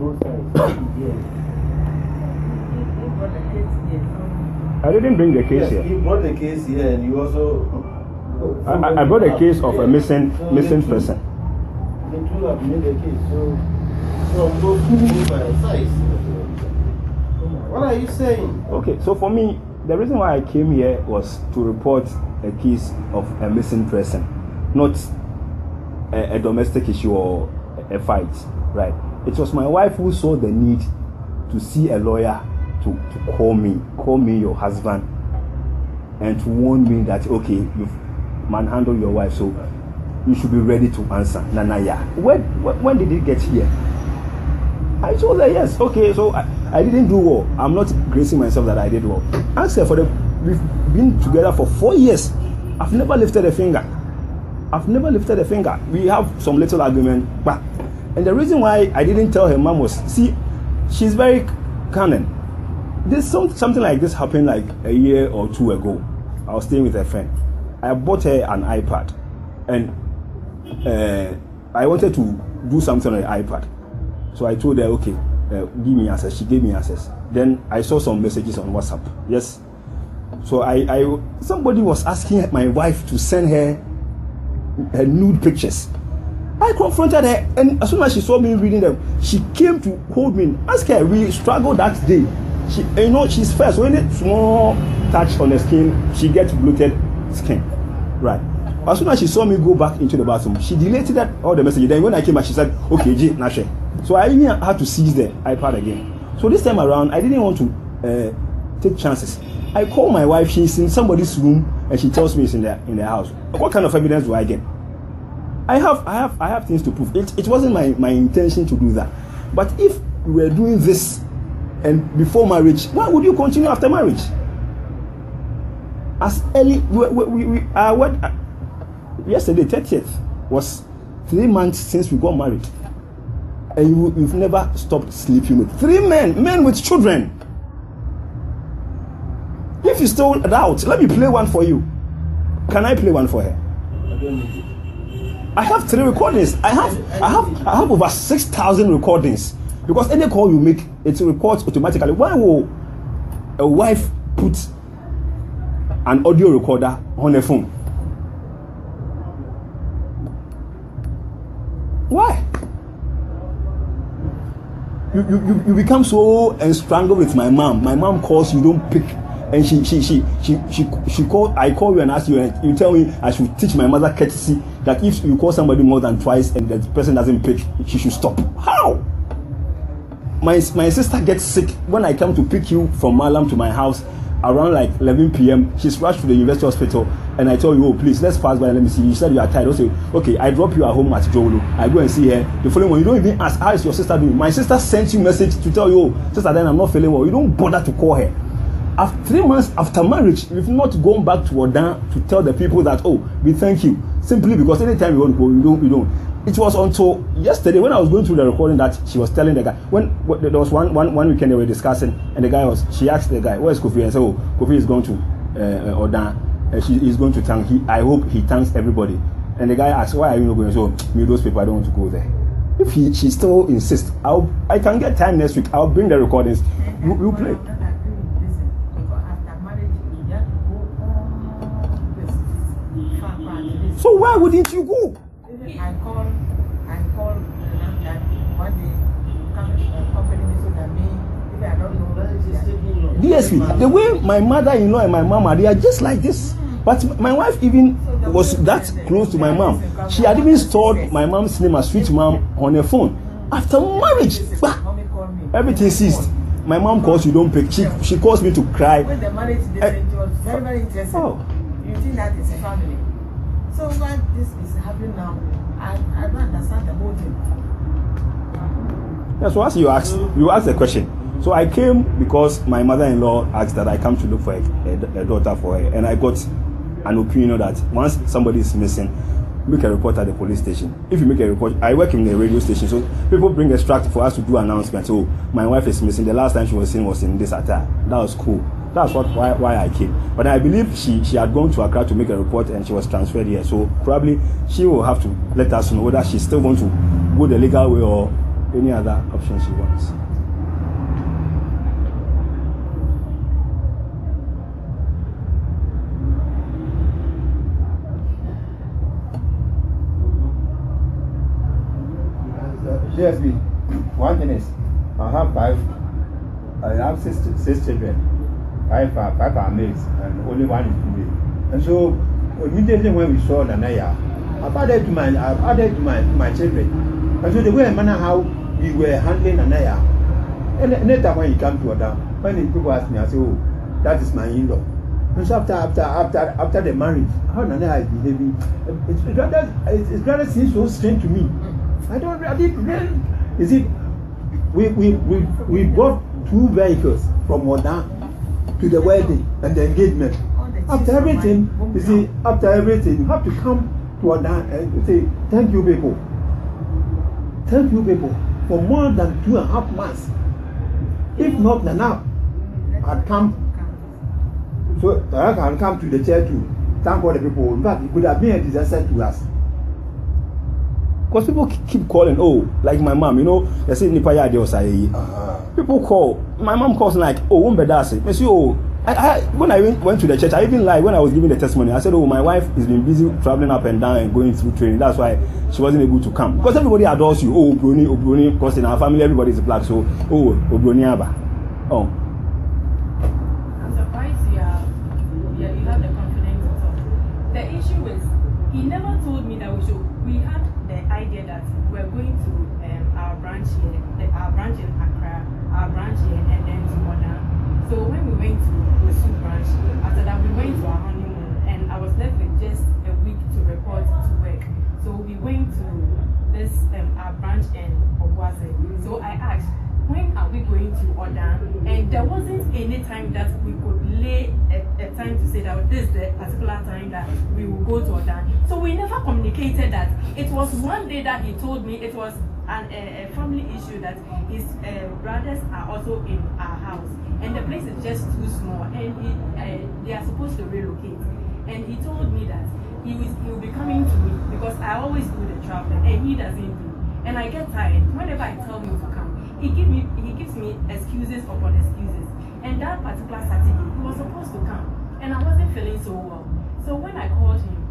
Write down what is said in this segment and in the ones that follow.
both sides. yes. I didn't bring the case Yes, here. you brought the case here and you also. I, I- I brought a case of a missing So missing two- person. The two have made the case. So, so those two sides. What are you saying? Okay, so for me, the reason why I came here was to report a case of a missing person, not a, a domestic issue or a, a fight, right? It was my wife who saw the need to see a lawyer to, to call me, call me your husband, and to warn me that, okay, you've manhandled your wife, so you should be ready to answer. Nana, yeah. When, when, when did it get here? I told her yes. Okay, so I, I didn't do well. I'm not gracing myself that I did well. Ask her for the. We've been together for four years. I've never lifted a finger. I've never lifted a finger. We have some little argument, but and the reason why I didn't tell her mom was see, she's very cunning. This some, something like this happened like a year or two ago. I was staying with a friend. I bought her an iPad, and uh, I wanted to do something on the iPad. So I told her, okay, uh, give me access. She gave me access. Then I saw some messages on WhatsApp. Yes. So I, I somebody was asking my wife to send her her nude pictures. I confronted her, and as soon as she saw me reading them, she came to hold me. Ask her. We struggled that day. She, you know, she's first. When a small touch on the skin, she gets bloated skin. Right. As soon as she saw me go back into the bathroom, she deleted that all the messages. Then when I came back, she said, "Okay, G, Nashe." So I even had to seize the iPad again. So this time around, I didn't want to uh, take chances. I call my wife. She's in somebody's room, and she tells me it's in the in the house. What kind of evidence do I get? I have, I have, I have things to prove. It, it wasn't my, my intention to do that. But if we were doing this and before marriage, why would you continue after marriage? As early, we, we, we, uh, what, uh, yesterday, 30th, was three months since we got married. And you, you've never stopped sleeping with three men, men with children. If you still doubt, let me play one for you. Can I play one for her? I have three recordings. I have I have I have over six thousand recordings. Because any call you make, it records automatically. Why will a wife put an audio recorder on her phone? Why? You, you, you, become so enstrangled with my mom. My mom calls you, don't pick. And she she she she she she call I call you and ask you and you tell me I should teach my mother courtesy that if you call somebody more than twice and the person doesn't pick, she should stop. How? My my sister gets sick when I come to pick you from Malam to my house around like 11 p.m. She's rushed to the university hospital and I tell you, oh please let's pass by and let me see. You said you are tired. I say, okay, I drop you at home at Jolo. I go and see her. The following one, you don't even ask how is your sister doing. My sister sent you message to tell you, oh sister, then I'm not feeling well. You don't bother to call her. After three months after marriage, we've not gone back to Odan to tell the people that oh we thank you simply because anytime you want to go, you don't, you don't. It was until yesterday when I was going through the recording that she was telling the guy when, when there was one, one one weekend they were discussing and the guy was she asked the guy where's Kofi? And said oh Kofi is going to uh, uh, Odan and she is going to thank he I hope he thanks everybody. And the guy asked why are you not going? So me those people I don't want to go there. If he she still insists I'll I can get time next week. I'll bring the recordings. We'll play. So why wouldn't you go? I call, I call that one day, come, uh, company me so that me, if I don't know, That is taking. DSP, the way my mother-in-law and my mom are, they are just like this. But my wife even was that close to my mom. She had even stored my mom's name as sweet mom on her phone. After marriage, bah, mommy call me. everything ceased. My mom calls, you don't pick. She she calls me to cry. When the marriage they Eh, said it was very, very interesting. Oh. You think that is a family. So why this is happening now? I, I don't understand the whole thing. Yeah, so as you asked, you asked the question. So I came because my mother-in-law asked that I come to look for a, a, a daughter for her, and I got an opinion that once somebody is missing, make a report at the police station. If you make a report, I work in a radio station, so people bring extract for us to do announcements. So my wife is missing. The last time she was seen was in this attire. That was cool. That's what why, why I came. But I believe she she had gone to Accra to make a report and she was transferred here. So probably she will have to let us know whether she still want to go the legal way or any other option she wants. Seriously, one thing is, I have five, I have six, six children. Five are, five are males, and only one is female. And so, immediately when we saw Nanaya, I've added to my, I've added to my, my children. And so the way I manner how we were handling Nanaya, and later when he come to Oda, when people ask me, I say, oh, that is my in-law. And so after, after, after, after the marriage, how Nanaya is behaving, it's, rather, it's, it's rather seems so strange to me. I don't, I didn't you see, we, we, we, we bought two vehicles from Oda to the wedding and the engagement. After everything, you see, after everything, you have to come to Oda and say, thank you people. Thank you people for more than two and a half months. If not Nana had come, so I can come to the church to thank all the people. In fact, it could have been a disaster to us. Because people keep calling, oh, like my mom, you know, they say nipa ya or say Uh-huh. People call. My mom calls like, oh. Me say, oh, I, I, when I went, to the church, I even lied when I was giving the testimony. I said, oh, my wife has been busy traveling up and down and going through training. That's why she wasn't able to come. Because everybody adores you. Oh, Obroni, Obroni. Because in our family, everybody is black. So, oh, Obroni Aba. Oh. I'm surprised you you, have the confidence to talk. The issue is, he never told me that we should. We had the idea that we're going to um, our branch here, our branch in our branch here, and then to Moda. So when we went to Osu branch, after that we went to our honeymoon, and I was left with just a week to report to work. So we went to this um, our branch in Obuase. So I asked, when are we going to Oda? And there wasn't any time that we could lay a, a time to say that this is the particular time that we will go to Oda. So we never communicated that. It was one day that he told me it was an, a, a family issue that his uh, brothers are also in our house. And the place is just too small. And he, uh, they are supposed to relocate. And he told me that he, he will be coming to me because I always do the traveling and he doesn't do. And I get tired. Whenever I tell him to come, he give me he gives me excuses upon excuses. And that particular Saturday, he was supposed to come, and I wasn't feeling so well. So when I called him,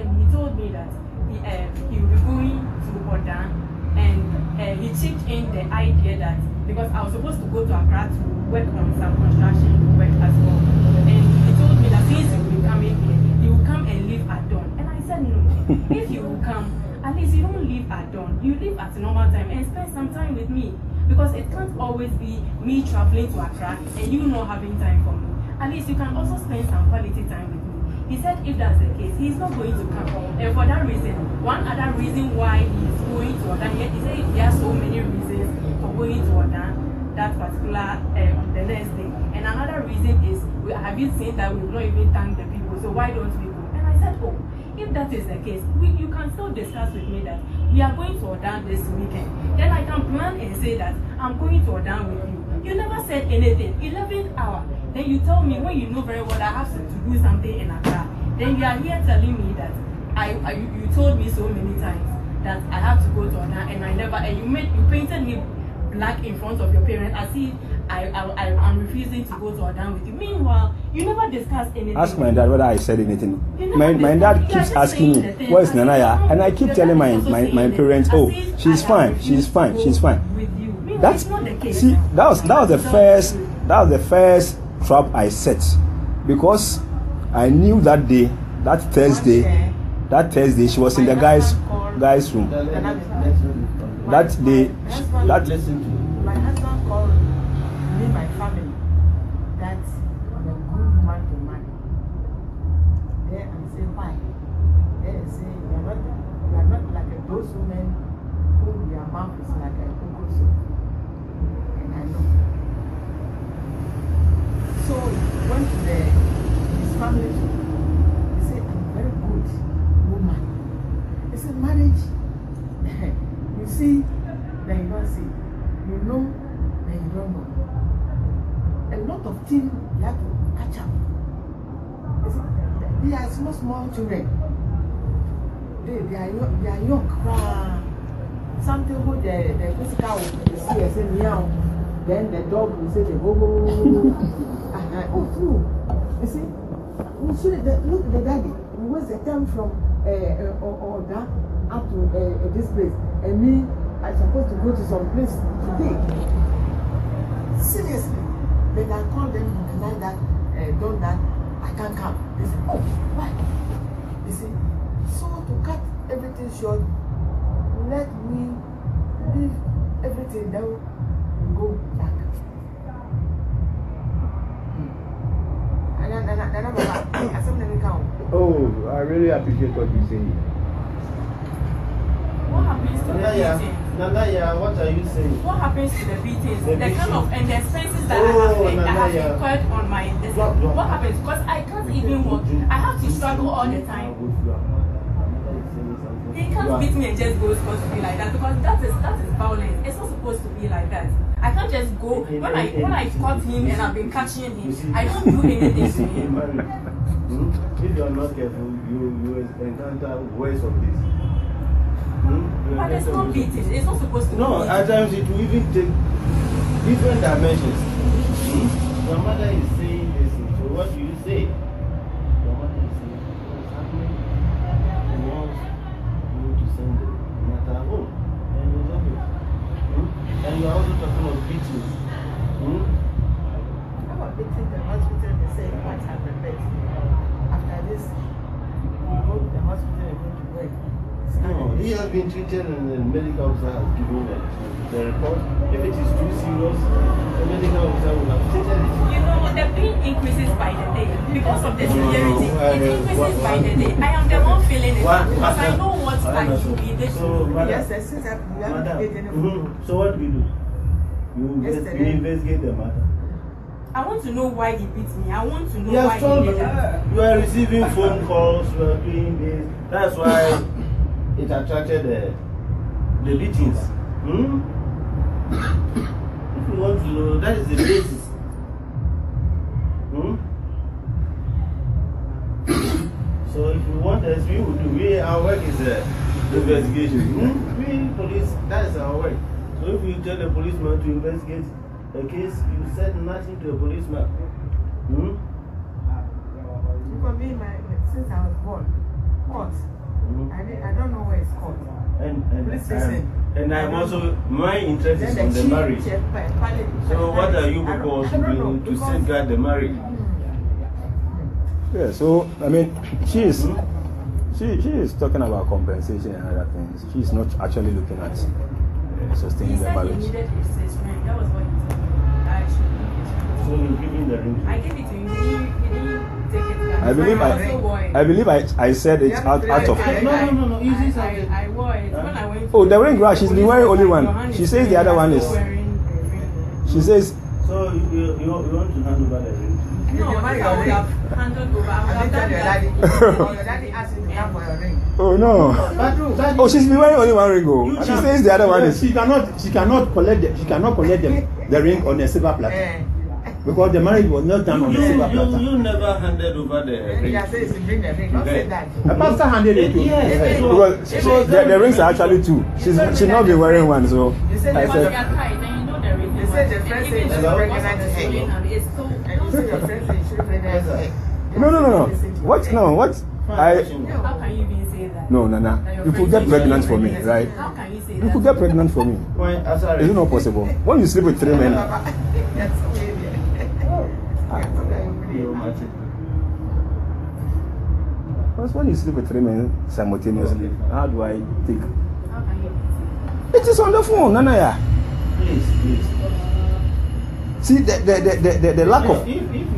and, he told me that he uh, he will be going to Odan, and uh, he chipped in the idea that because I was supposed to go to Accra to work on some construction work as well, and he told me that since you will be coming here, you will come and live at dawn. And I said no, if you will come at least you don't leave at dawn. You leave at normal time and spend some time with me. Because it can't always be me traveling to Accra and you not having time for me. At least you can also spend some quality time with me. He said if that's the case, he's not going to come. And for that reason, one other reason why he's going to Odan, he said there are so many reasons for going to Odan that particular um, the next day. And another reason is we have you seen that we've not even thanked the people, so why don't we go? And I said, Oh, if that is the case, we, you can still discuss with me that we are going to Odan this weekend. Then I can plan and say that I'm going to Odan with you. You never said anything. 11th hour. Then you tell me when you know very well I have to, do something in Accra. Then you are here telling me that I, I you you told me so many times that I have to go to Odan and I never and you made you painted me black in front of your parents as if I, I, I am refusing to go to Odan with you. Meanwhile, you never discussed anything. Ask my dad whether I said anything. My, my dad keeps asking me, where's Nanaya? And I keep telling my, my, my parents, oh, she's fine, she's fine, she's fine. With you. That's not the case. see that was that was the first that was the first trap I set. Because I knew that day that Thursday that Thursday she was in the guys guys room. That day that Listen to My husband called me, my family, that I'm a good woman to marry. Then I say, why? Then I say, you are not, you are not like those women who their mouth is like a cocoa soup. And I know. So he went to the, his family too. He said, I'm a very good woman. He said, marriage, you see, then you don't see. You know, then you don't know. A lot of things you have to catch up. You see, are small, children. They, they are young, they are young. Wow. something who the, the physical will see and say meow. Then the dog will say the go go. uh, oh, true. You see, we should the, look the daddy. We was the time from uh, uh, or, or that up to uh, uh, this place, and me, I supposed to go to some place today. Seriously, then I called them tonight that uh, done that. I can't come. They said, oh, why? You see, so to cut everything short, let me leave everything down and go back. Hmm. And then, and then, and then I'm like, I said, let me come. Oh, I really appreciate what you say. What happens to the beatings? Nanaya, what are you saying? What happens to the beatings? The The, kind of and the expenses that Oh, I have, that I have incurred on my this, Drop, drop. What happens? Because I can't even work. I have to struggle all the time. He can't beat me and just go supposed to be like that because that is that is violence. It's not supposed to be like that. I can't just go when I when I caught him and I've been catching him. I don't do anything to him. Hmm? If you are not careful, you you encounter worse of this. Hmm? But it's not beating. It's not supposed to No, at times it will even take different dimensions. Hmm? Your mother is saying this, so what do you say? Your mother is saying, what's happening? He wants you to send the matter home. And you love it. Hmm? And you are also talking of beatings. Hmm? How about visiting the hospital and say what happened next? After this, we go to the hospital and go to work. No, he has been treated and the medical officer has given the, the report. If it is too serious, the medical officer will have treated it. You know, the pain increases by the day because of the severity. It increases by the day. I am the one feeling it What- because I know what I I understand. should be this. So, madam, Yes, sir, since I've we madam, taken any mhm. so what do we do? You, invest, you investigate the matter. I want to know why he beat me. I want to know He why has told he you, did that. you are receiving phone calls, you are doing this. That's why it attracted the, the beatings. Hmm? If you want to know, that is the basis. Hmm? So if you want us, we will do. We, our work is uh, investigation. Hmm? We police, that is our work. So if you tell the policeman to investigate a case, you said nothing to a policeman. Hmm? For me, my, since I was born, court. Hmm? I, did, I And, and, and, and I'm also, my interest is Then on the marriage. chief, pa- pali- So what are you I don't- people also doing to because- safeguard the marriage? Yeah, so I mean, she is Hmm? she she is talking about compensation and other things. She's not actually looking at uh, He sustaining the said he needed his rent. That was what he told me. That I should give his. So you give him the ring. I gave it to him. He didn't, take it. I believe I I, also wore it. I believe I, I said it out, out of No, no, no, no, you I- Oh, the ring rash, she's been wearing only one. She says the other one is- she says So you, you, you want to hand over the ring? No, ring. have handed over, your daddy. Or your daddy asked you to come for your ring. oh no oh she's been wearing only one ring oh she says the other one is She cannot. She cannot collect. The, she cannot collect the, the ring on a silver platter Eh, because the marriage was not done on a you, silver you, platter. you never handed over the ring. you say you bring the ring. Don't say that. The pastor handed it to Yes. her. because So- the, the rings are actually two. She's she's not been wearing one so You say I the Because we said are tight, and you know the reason They said the And friend even said the she's one pregnant of the with stolen hand is you say your friend say you should bring Yes, the sir. ring. no no no no what no what I How can you even say that? no Nana you could get pregnant for me right How can you say that? you could get pregnant for me Why, as is it not possible when you sleep with three men because when you sleep with three men simultaneously. How do I take How can you it is on the phone Nana yeah. Please, please. see the the the the, the, the lack of if, if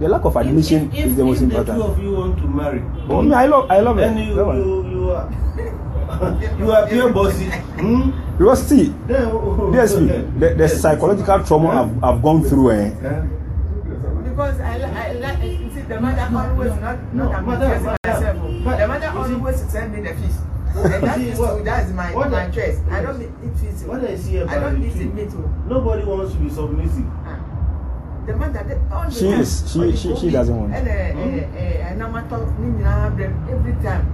the lack of admission if, if, is the most if the two important. of you want to marry, Oh, me, I love, I love it. then you, That one. you, you are, you are pure bossy. Hmm? Because see, Then, DSP, the, the psychological trauma I've, I've gone through, eh, Huh? Because I, I like, you see, the mother always not, No, not mother, mother, myself. but- The mother you see- always send me the fish. And that is what- that is my, what my choice. I don't eat fish. What I see about I don't you eat oh. Nobody wants to be submissive. Ah. The mother the, all the She time, is- she- she- she doesn't want. ɛ ɛnamatɔ ne nyinaa no every time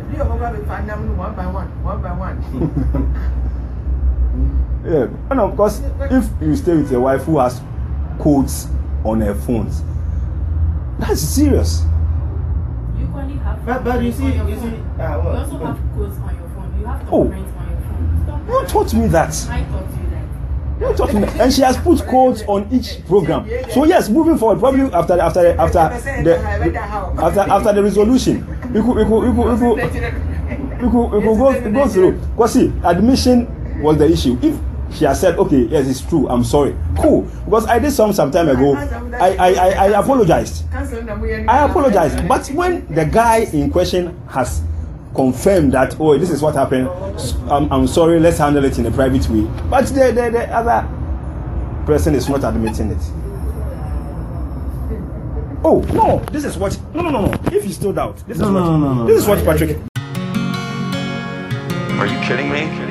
ebi yɛ ɔbɛba bɛfa nam no one by one one by one. Yeah, and of course, if you stay with a wife who has codes on her phones, that's serious. You equally have. But- but you see- you see, ah, what? You also have codes on your phone. You have Oh. documents on your phone. Stop. You taught me that. I taught you that. You taught me, and she has put codes on each program. So yes, moving forward, probably after after after the after after the resolution, we could we could we could we could, we could, we could go go through. Because see, admission was the issue. If she has said, okay, yes, it's true, I'm sorry, cool. Because I did some some time ago. I I I, I apologized. I apologize. But when the guy in question has confirmed that, oh, this is what happened, s- I'm, I'm sorry, let's handle it in a private way. But the, the, the other person is not admitting it. Oh, no, this is what, no, no, no, no. If you still doubt, this is No, what, no, no, no, no. this is what Patrick, Are you kidding me?